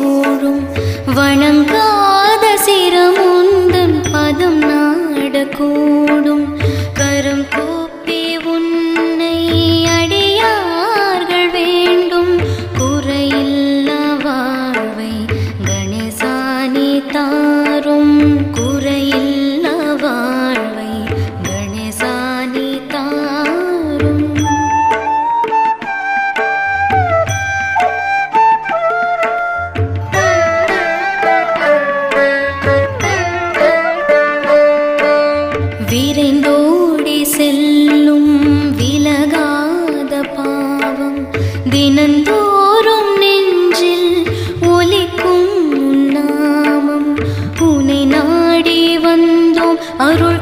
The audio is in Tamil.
சூழும் வணங்காத சிரமுந்தன் பதம் நாடக்கூடும் ஓடி செல்லும் விலகாத பாவம். தினந்தோறும் நெஞ்சில் ஒலிக்கும் நாமம். உனை நாடி வந்தோம் அருள்